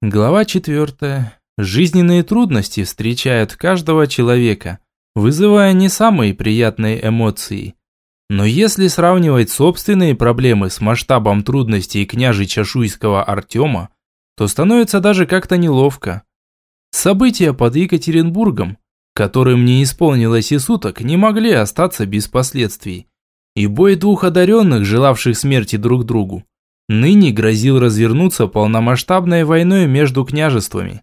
Глава 4. Жизненные трудности встречают каждого человека, вызывая не самые приятные эмоции. Но если сравнивать собственные проблемы с масштабом трудностей княжича Шуйского Артема, то становится даже как-то неловко. События под Екатеринбургом, которым не исполнилось и суток, не могли остаться без последствий. И бой двух одаренных, желавших смерти друг другу, ныне грозил развернуться полномасштабной войной между княжествами.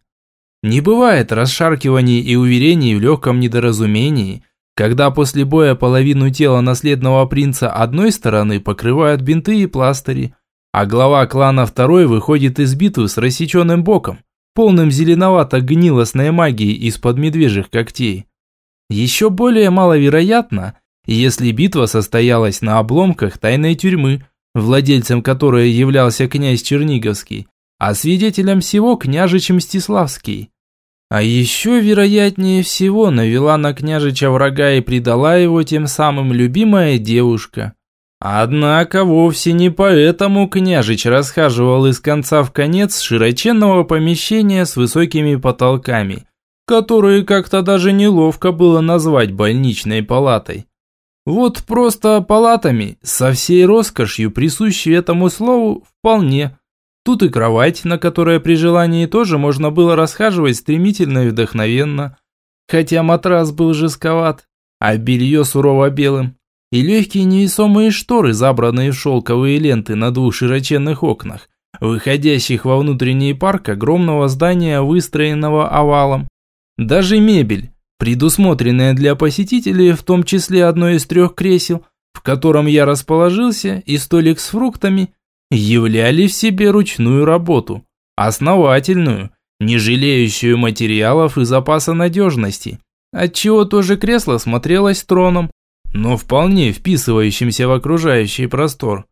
Не бывает расшаркиваний и уверений в легком недоразумении, когда после боя половину тела наследного принца одной стороны покрывают бинты и пластыри, а глава клана второй выходит из битвы с рассеченным боком, полным зеленовато-гнилостной магии из-под медвежьих когтей. Еще более маловероятно, если битва состоялась на обломках тайной тюрьмы – владельцем которой являлся князь Черниговский, а свидетелем всего княжич Мстиславский. А еще вероятнее всего навела на княжича врага и предала его тем самым любимая девушка. Однако вовсе не поэтому княжич расхаживал из конца в конец широченного помещения с высокими потолками, которые как-то даже неловко было назвать больничной палатой. Вот просто палатами, со всей роскошью, присущей этому слову, вполне. Тут и кровать, на которой при желании тоже можно было расхаживать стремительно и вдохновенно. Хотя матрас был жестковат, а белье сурово белым. И легкие невесомые шторы, забранные в шелковые ленты на двух широченных окнах, выходящих во внутренний парк огромного здания, выстроенного овалом. Даже мебель, предусмотренная для посетителей, в том числе одно из трех кресел, в котором я расположился, и столик с фруктами, являли в себе ручную работу, основательную, не жалеющую материалов и запаса надежности, отчего тоже кресло смотрелось троном, но вполне вписывающимся в окружающий простор.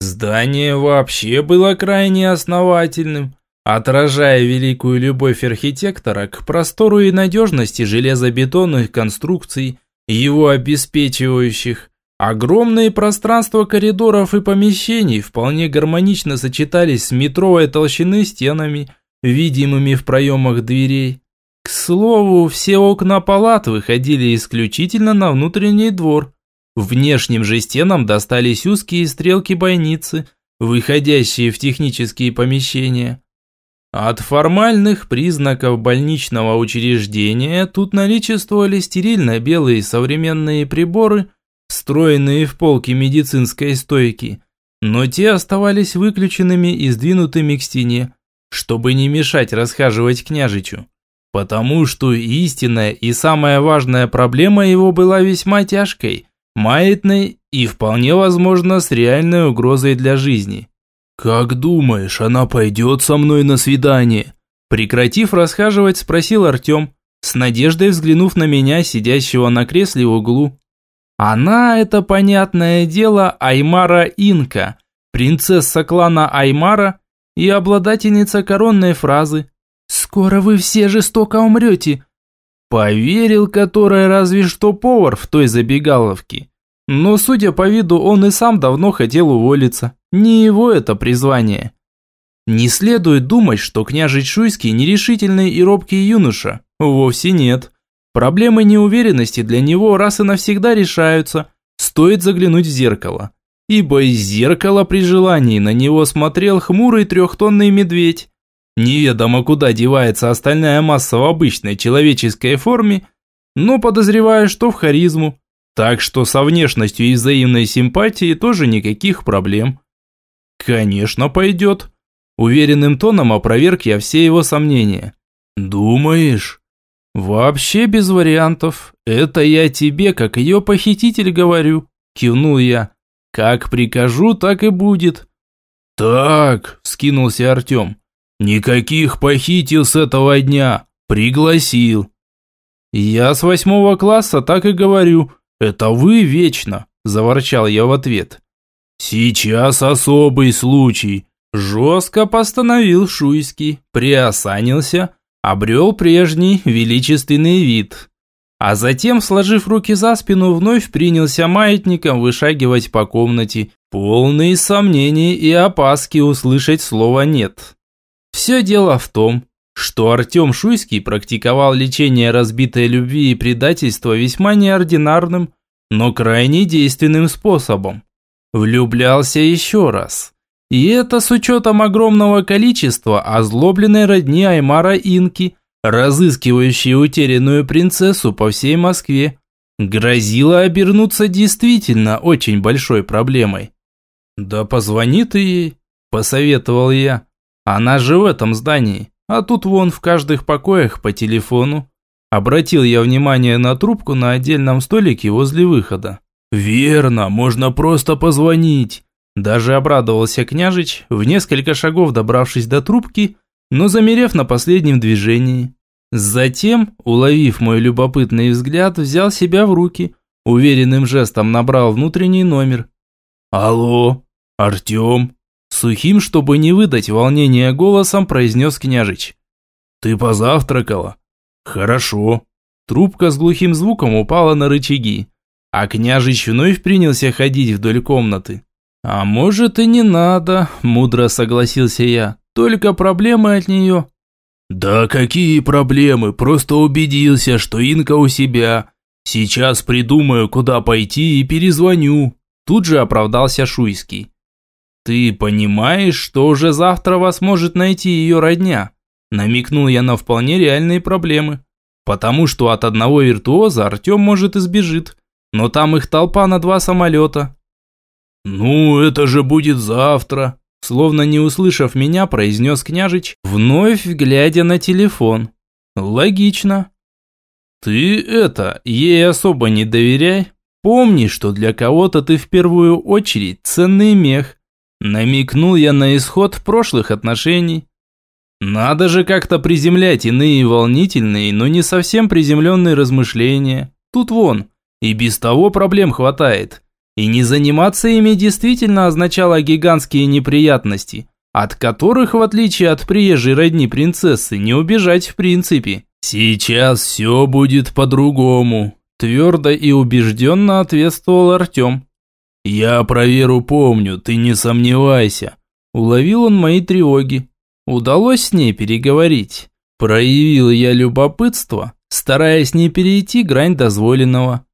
Здание вообще было крайне основательным, отражая великую любовь архитектора к простору и надежности железобетонных конструкций, его обеспечивающих. Огромные пространства коридоров и помещений вполне гармонично сочетались с метровой толщины стенами, видимыми в проемах дверей. К слову, все окна палат выходили исключительно на внутренний двор. Внешним же стенам достались узкие стрелки бойницы, выходящие в технические помещения. От формальных признаков больничного учреждения тут наличествовали стерильно-белые современные приборы, встроенные в полки медицинской стойки, но те оставались выключенными и сдвинутыми к стене, чтобы не мешать расхаживать княжичу. Потому что истинная и самая важная проблема его была весьма тяжкой, маятной и вполне возможно с реальной угрозой для жизни. «Как думаешь, она пойдет со мной на свидание?» Прекратив расхаживать, спросил Артем, с надеждой взглянув на меня, сидящего на кресле в углу. Она, это понятное дело, Аймара Инка, принцесса клана Аймара и обладательница коронной фразы «Скоро вы все жестоко умрете», поверил которой разве что повар в той забегаловке. Но, судя по виду, он и сам давно хотел уволиться. Не его это призвание. Не следует думать, что княжич Шуйский нерешительный и робкий юноша. Вовсе нет. Проблемы неуверенности для него раз и навсегда решаются. Стоит заглянуть в зеркало. Ибо из зеркала при желании на него смотрел хмурый трехтонный медведь. Неведомо куда девается остальная масса в обычной человеческой форме, но подозреваю, что в харизму. Так что со внешностью и взаимной симпатией тоже никаких проблем. «Конечно пойдет». Уверенным тоном опроверг я все его сомнения. «Думаешь?» «Вообще без вариантов. Это я тебе, как ее похититель, говорю», – кивнул я. «Как прикажу, так и будет». «Так», – скинулся Артем. «Никаких похитил с этого дня. Пригласил». «Я с восьмого класса так и говорю. Это вы вечно», – заворчал я в ответ. «Сейчас особый случай», – жестко постановил Шуйский, приосанился, обрел прежний величественный вид. А затем, сложив руки за спину, вновь принялся маятником вышагивать по комнате, полные сомнений и опаски услышать слово «нет». Все дело в том, что Артем Шуйский практиковал лечение разбитой любви и предательства весьма неординарным, но крайне действенным способом. Влюблялся еще раз. И это с учетом огромного количества озлобленной родни Аймара Инки, разыскивающей утерянную принцессу по всей Москве, грозило обернуться действительно очень большой проблемой. «Да позвони ты ей», – посоветовал я. «Она же в этом здании, а тут вон в каждых покоях по телефону». Обратил я внимание на трубку на отдельном столике возле выхода. «Верно, можно просто позвонить», даже обрадовался княжич, в несколько шагов добравшись до трубки, но замерев на последнем движении. Затем, уловив мой любопытный взгляд, взял себя в руки, уверенным жестом набрал внутренний номер. «Алло, Артем?» Сухим, чтобы не выдать волнения голосом, произнес княжич. «Ты позавтракала?» «Хорошо». Трубка с глухим звуком упала на рычаги, а княжич вновь принялся ходить вдоль комнаты. «А может и не надо», – мудро согласился я. «Только проблемы от нее». «Да какие проблемы? Просто убедился, что Инка у себя. Сейчас придумаю, куда пойти и перезвоню». Тут же оправдался Шуйский. «Ты понимаешь, что уже завтра вас может найти ее родня?» Намекнул я на вполне реальные проблемы. Потому что от одного виртуоза Артем может избежит. Но там их толпа на два самолета. «Ну, это же будет завтра», словно не услышав меня, произнес княжич, вновь глядя на телефон. «Логично». «Ты это, ей особо не доверяй. Помни, что для кого-то ты в первую очередь ценный мех». Намекнул я на исход прошлых отношений. Надо же как-то приземлять иные волнительные, но не совсем приземленные размышления. Тут вон, и без того проблем хватает. И не заниматься ими действительно означало гигантские неприятности, от которых, в отличие от приезжей родни принцессы, не убежать в принципе. «Сейчас все будет по-другому», – твердо и убежденно ответствовал Артем. «Я про Веру помню, ты не сомневайся». Уловил он мои тревоги. Удалось с ней переговорить. Проявил я любопытство, стараясь не перейти грань дозволенного.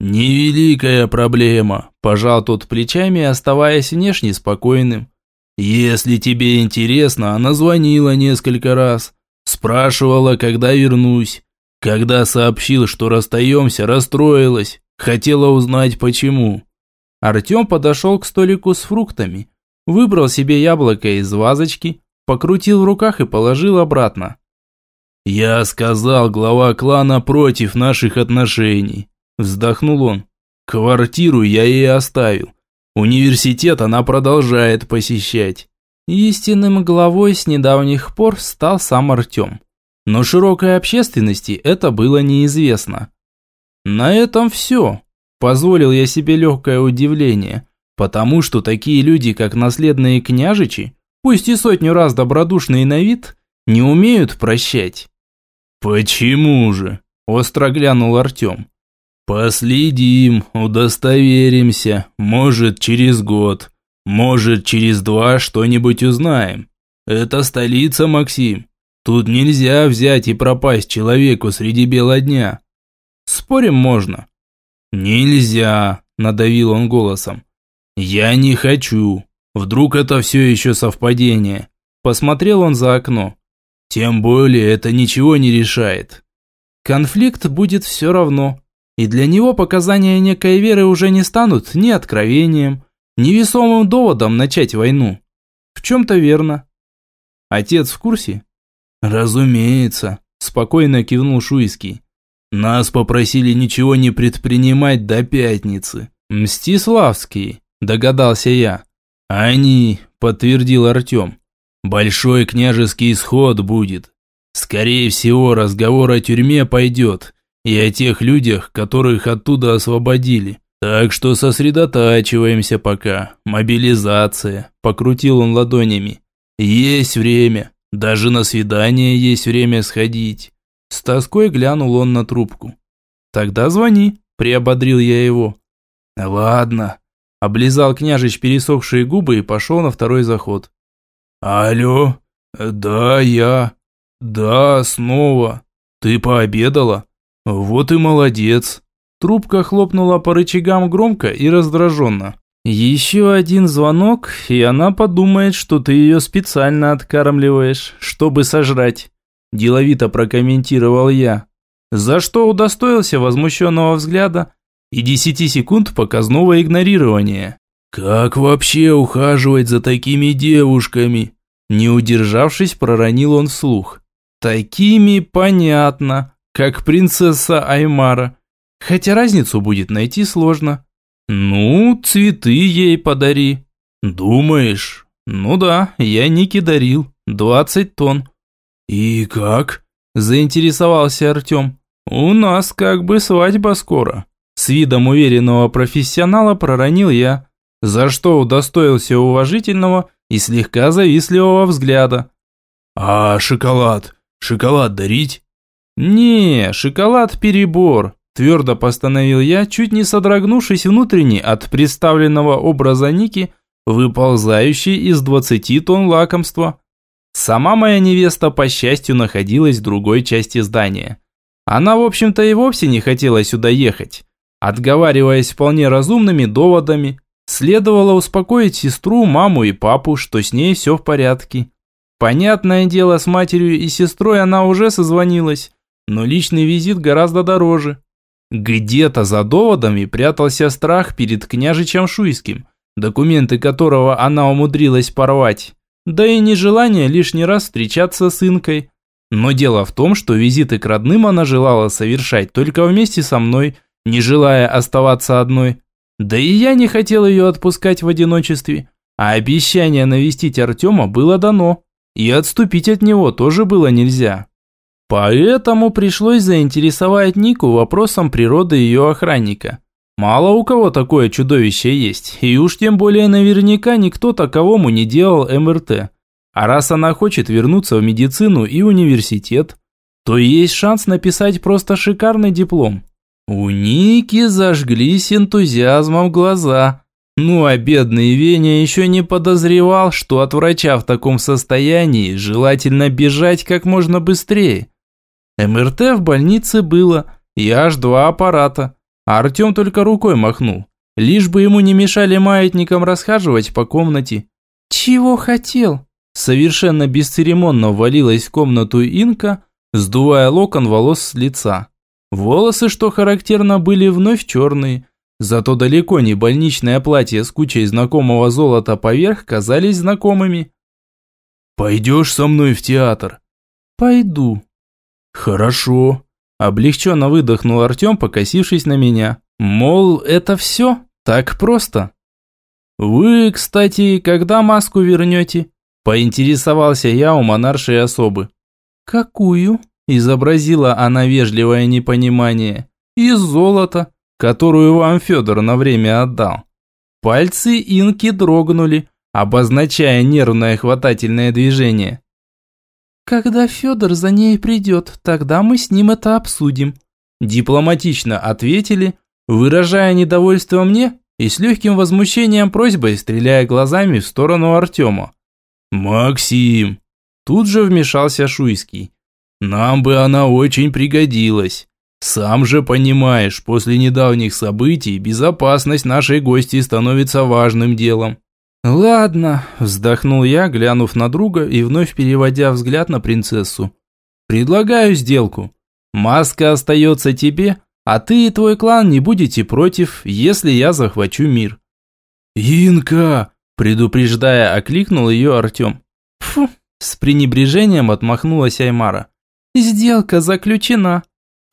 «Невеликая проблема», – пожал тот плечами, оставаясь внешне спокойным. «Если тебе интересно, она звонила несколько раз. Спрашивала, когда вернусь. Когда сообщил, что расстаемся, расстроилась. Хотела узнать, почему». Артем подошел к столику с фруктами, выбрал себе яблоко из вазочки, покрутил в руках и положил обратно. «Я сказал, глава клана против наших отношений. Вздохнул он. Квартиру я ей оставил. Университет она продолжает посещать. Истинным главой с недавних пор стал сам Артем. Но широкой общественности это было неизвестно. На этом все. Позволил я себе легкое удивление, потому что такие люди, как наследные княжичи, пусть и сотню раз добродушные на вид, не умеют прощать. «Почему же?» – остро глянул Артем. Последим, удостоверимся, может через год, может через два что-нибудь узнаем. Это столица, Максим. Тут нельзя взять и пропасть человеку среди бела дня. Спорим можно? Нельзя, надавил он голосом. Я не хочу. Вдруг это все еще совпадение. Посмотрел он за окно. Тем более это ничего не решает. Конфликт будет все равно. И для него показания некой веры уже не станут ни откровением, ни весомым доводом начать войну. В чем-то верно. Отец в курсе? Разумеется, спокойно кивнул Шуйский. Нас попросили ничего не предпринимать до пятницы. Мстиславский, догадался я. Они, подтвердил Артем. Большой княжеский исход будет. Скорее всего, разговор о тюрьме пойдет, и о тех людях, которых оттуда освободили. Так что сосредотачиваемся пока. Мобилизация. Покрутил он ладонями. Есть время. Даже на свидание есть время сходить. С тоской глянул он на трубку. Тогда звони, приободрил я его. Ладно. Облизал княжич пересохшие губы и пошел на второй заход. Алло, «Да, я. Да, снова. Ты пообедала? Вот и молодец». Трубка хлопнула по рычагам громко и раздраженно. «Еще один звонок, и она подумает, что ты ее специально откармливаешь, чтобы сожрать», – деловито прокомментировал я. За что удостоился возмущенного взгляда и десяти секунд показного игнорирования. «Как вообще ухаживать за такими девушками?» Не удержавшись, проронил он вслух. «Такими понятно, как принцесса Аймара. Хотя разницу будет найти сложно. Ну, цветы ей подари. Думаешь? Ну да, я Нике дарил. Двадцать тонн. И как? Заинтересовался Артем. У нас как бы свадьба скоро. С видом уверенного профессионала проронил я, за что удостоился уважительного и слегка завистливого взгляда. «А шоколад? Шоколад дарить?» «Не, шоколад перебор твердо постановил я, чуть не содрогнувшись внутренне от представленного образа Ники, выползающей из 20 тонн лакомства. Сама моя невеста, по счастью, находилась в другой части здания. Она, в общем-то, и вовсе не хотела сюда ехать. Отговариваясь вполне разумными доводами, следовало успокоить сестру, маму и папу, что с ней все в порядке. Понятное дело, с матерью и сестрой она уже созвонилась, но личный визит гораздо дороже. Где-то за доводами прятался страх перед княжичем Шуйским, документы которого она умудрилась порвать, да и нежелание лишний раз встречаться с Инкой. Но дело в том, что визиты к родным она желала совершать только вместе со мной, не желая оставаться одной. Да и я не хотел ее отпускать в одиночестве, а обещание навестить Артема было дано, и отступить от него тоже было нельзя. Поэтому пришлось заинтересовать Нику вопросом природы ее охранника. Мало у кого такое чудовище есть, и уж тем более наверняка никто таковому не делал МРТ. А раз она хочет вернуться в медицину и университет, то есть шанс написать просто шикарный диплом. У Ники зажглись энтузиазмом глаза. Ну а бедный Веня еще не подозревал, что от врача в таком состоянии желательно бежать как можно быстрее. МРТ в больнице было, и аж два аппарата. А Артем только рукой махнул. Лишь бы ему не мешали маятникам расхаживать по комнате. «Чего хотел?» Совершенно бесцеремонно ввалилась в комнату Инка, сдувая локон волос с лица. Волосы, что характерно, были вновь черные, зато далеко не больничное платье с кучей знакомого золота поверх казались знакомыми. «Пойдешь со мной в театр?» «Пойду», «Хорошо», – облегченно выдохнул Артем, покосившись на меня. «Мол, это все? Так просто?» «Вы, кстати, когда маску вернете?» – поинтересовался я у монаршей особы. «Какую?» – изобразила она вежливое непонимание. «Из золота, которую вам Федор на время отдал». Пальцы инки дрогнули, обозначая нервное хватательное движение. «Когда Федор за ней придет, тогда мы с ним это обсудим», дипломатично ответили, выражая недовольство мне и с легким возмущением просьбой, стреляя глазами в сторону Артема. «Максим!» Тут же вмешался Шуйский. «Нам бы она очень пригодилась. Сам же понимаешь, после недавних событий безопасность нашей гости становится важным делом. «Ладно», – вздохнул я, глянув на друга и вновь переводя взгляд на принцессу. «Предлагаю сделку. Маска остается тебе, а ты и твой клан не будете против, если я захвачу мир». «Инка!» – предупреждая, окликнул ее Артем. «Фу!» – с пренебрежением отмахнулась Аймара. «Сделка заключена».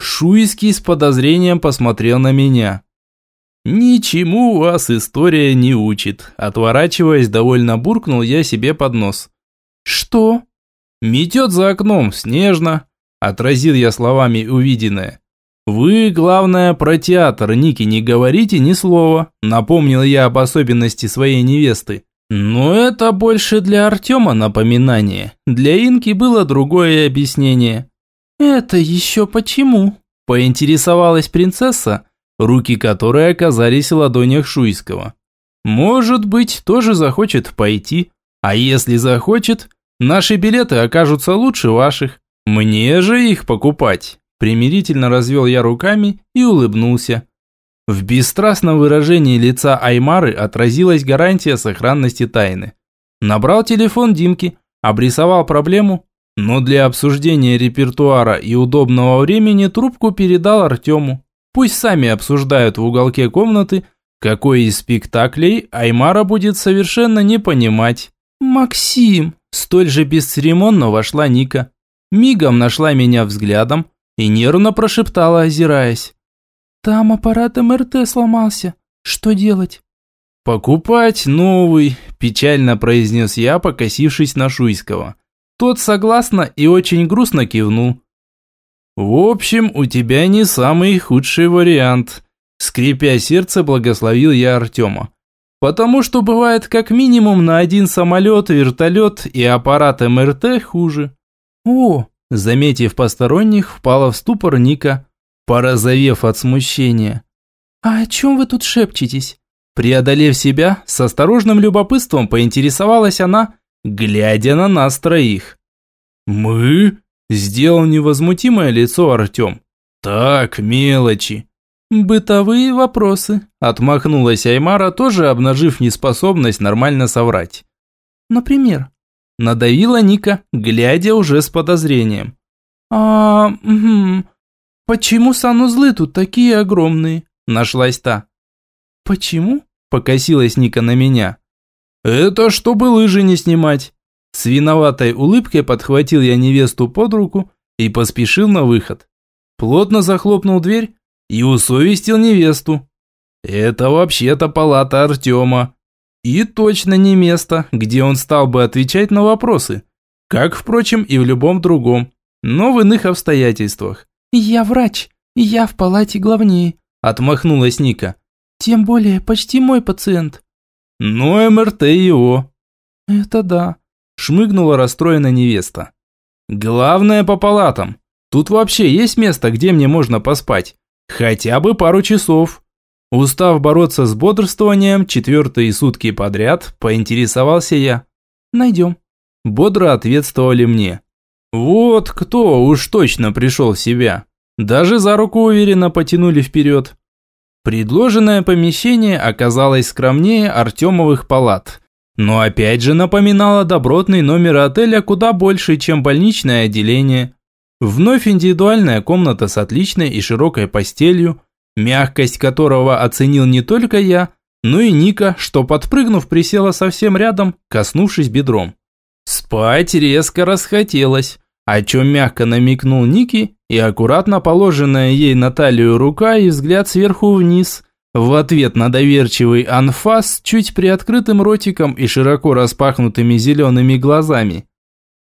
Шуйский с подозрением посмотрел на меня. «Ничему вас история не учит», – отворачиваясь, довольно буркнул я себе под нос. «Что?» «Метет за окном, снежно», – отразил я словами увиденное. «Вы, главное, про театр, Ники, не говорите ни слова», – напомнил я об особенности своей невесты. Но это больше для Артема напоминание. Для Инки было другое объяснение. «Это еще почему?» – поинтересовалась принцесса, руки которой оказались в ладонях Шуйского. Может быть, тоже захочет пойти, а если захочет, Наши билеты окажутся лучше ваших. Мне же их покупать. Примирительно развел я руками и улыбнулся. В бесстрастном выражении лица Аймары отразилась гарантия сохранности тайны. Набрал телефон Димки, обрисовал проблему, но для обсуждения репертуара и удобного времени трубку передал Артему. Пусть сами обсуждают в уголке комнаты, какой из спектаклей Аймара будет совершенно не понимать. «Максим!» Столь же бесцеремонно вошла Ника. Мигом нашла меня взглядом и нервно прошептала, озираясь. «Там аппарат МРТ сломался. Что делать?» «Покупать новый», – печально произнес я, покосившись на Шуйского. Тот согласно и очень грустно кивнул. «В общем, у тебя не самый худший вариант», – скрипя сердце, благословил я Артема. «Потому что бывает как минимум на один самолет, вертолет и аппарат МРТ хуже». «О!» – заметив посторонних, впала в ступор Ника, порозовев от смущения. «А о чем вы тут шепчетесь?» Преодолев себя, с осторожным любопытством поинтересовалась она, глядя на нас троих. «Мы?» – сделал невозмутимое лицо Артем. «Так, мелочи». «Бытовые вопросы», – отмахнулась Аймара, тоже обнажив неспособность нормально соврать. «Например?» – надавила Ника, глядя уже с подозрением. «А, угу, почему санузлы тут такие огромные?» – нашлась та. «Почему?» – покосилась Ника на меня. «Это чтобы лыжи не снимать». С виноватой улыбкой подхватил я невесту под руку и поспешил на выход. Плотно захлопнул дверь и усовестил невесту. Это вообще-то палата Артема. И точно не место, где он стал бы отвечать на вопросы. Как, впрочем, и в любом другом, но в иных обстоятельствах. «Я врач, я в палате главнее», – отмахнулась Ника. «Тем более почти мой пациент». «Ну, МРТ его». «Это да», – шмыгнула расстроена невеста. «Главное по палатам. Тут вообще есть место, где мне можно поспать? Хотя бы пару часов». Устав бороться с бодрствованием четвертые сутки подряд, поинтересовался я. «Найдем». Бодро ответствовали мне. Вот кто уж точно пришел в себя. Даже за руку уверенно потянули вперед. Предложенное помещение оказалось скромнее Артемовых палат, но опять же напоминало добротный номер отеля куда больше, чем больничное отделение. Вновь индивидуальная комната с отличной и широкой постелью, мягкость которого оценил не только я, но и Ника, что подпрыгнув присела совсем рядом, коснувшись бедром. Спать резко расхотелось, о чем мягко намекнул Ники и аккуратно положенная ей на талию рука и взгляд сверху вниз, в ответ на доверчивый анфас чуть приоткрытым ротиком и широко распахнутыми зелеными глазами.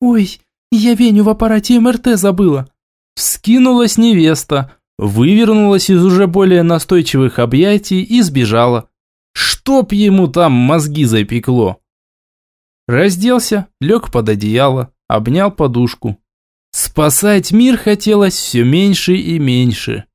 «Ой, я Веню в аппарате МРТ забыла!» Вскинулась невеста, вывернулась из уже более настойчивых объятий и сбежала. Чтоб ему там мозги запекло! Разделся, лег под одеяло, обнял подушку. Спасать мир хотелось все меньше и меньше.